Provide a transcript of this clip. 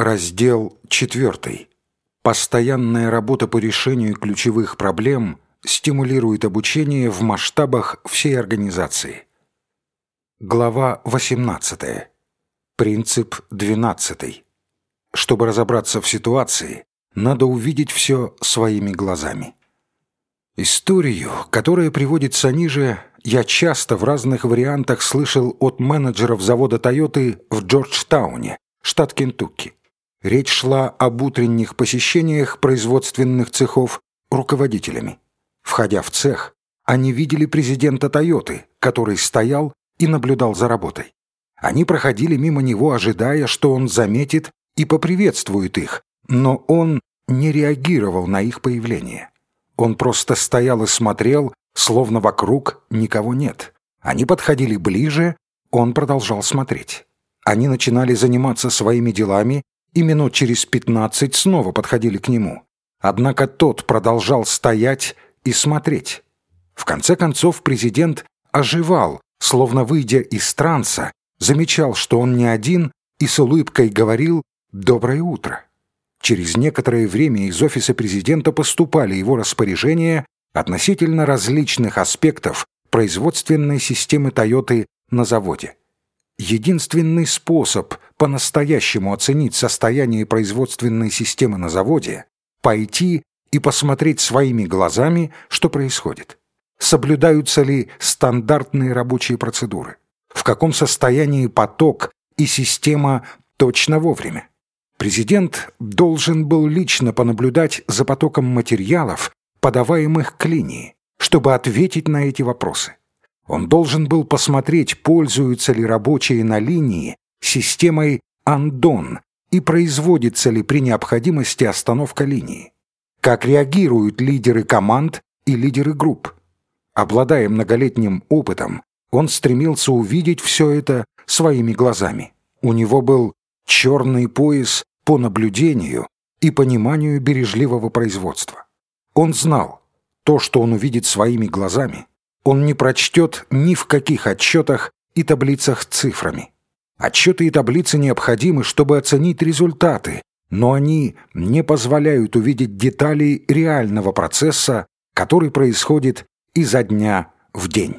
Раздел 4. Постоянная работа по решению ключевых проблем стимулирует обучение в масштабах всей организации. Глава 18. Принцип 12. Чтобы разобраться в ситуации, надо увидеть все своими глазами. Историю, которая приводится ниже, я часто в разных вариантах слышал от менеджеров завода «Тойоты» в Джорджтауне, штат Кентукки. Речь шла об утренних посещениях производственных цехов руководителями. Входя в цех, они видели президента «Тойоты», который стоял и наблюдал за работой. Они проходили мимо него, ожидая, что он заметит и поприветствует их, но он не реагировал на их появление. Он просто стоял и смотрел, словно вокруг никого нет. Они подходили ближе, он продолжал смотреть. Они начинали заниматься своими делами, и минут через пятнадцать снова подходили к нему. Однако тот продолжал стоять и смотреть. В конце концов президент оживал, словно выйдя из транса, замечал, что он не один, и с улыбкой говорил «Доброе утро». Через некоторое время из офиса президента поступали его распоряжения относительно различных аспектов производственной системы «Тойоты» на заводе. Единственный способ по-настоящему оценить состояние производственной системы на заводе – пойти и посмотреть своими глазами, что происходит. Соблюдаются ли стандартные рабочие процедуры? В каком состоянии поток и система точно вовремя? Президент должен был лично понаблюдать за потоком материалов, подаваемых к линии, чтобы ответить на эти вопросы. Он должен был посмотреть, пользуются ли рабочие на линии системой «Андон» и производится ли при необходимости остановка линии. Как реагируют лидеры команд и лидеры групп. Обладая многолетним опытом, он стремился увидеть все это своими глазами. У него был черный пояс по наблюдению и пониманию бережливого производства. Он знал, то, что он увидит своими глазами, он не прочтет ни в каких отчетах и таблицах цифрами. Отчеты и таблицы необходимы, чтобы оценить результаты, но они не позволяют увидеть детали реального процесса, который происходит изо дня в день.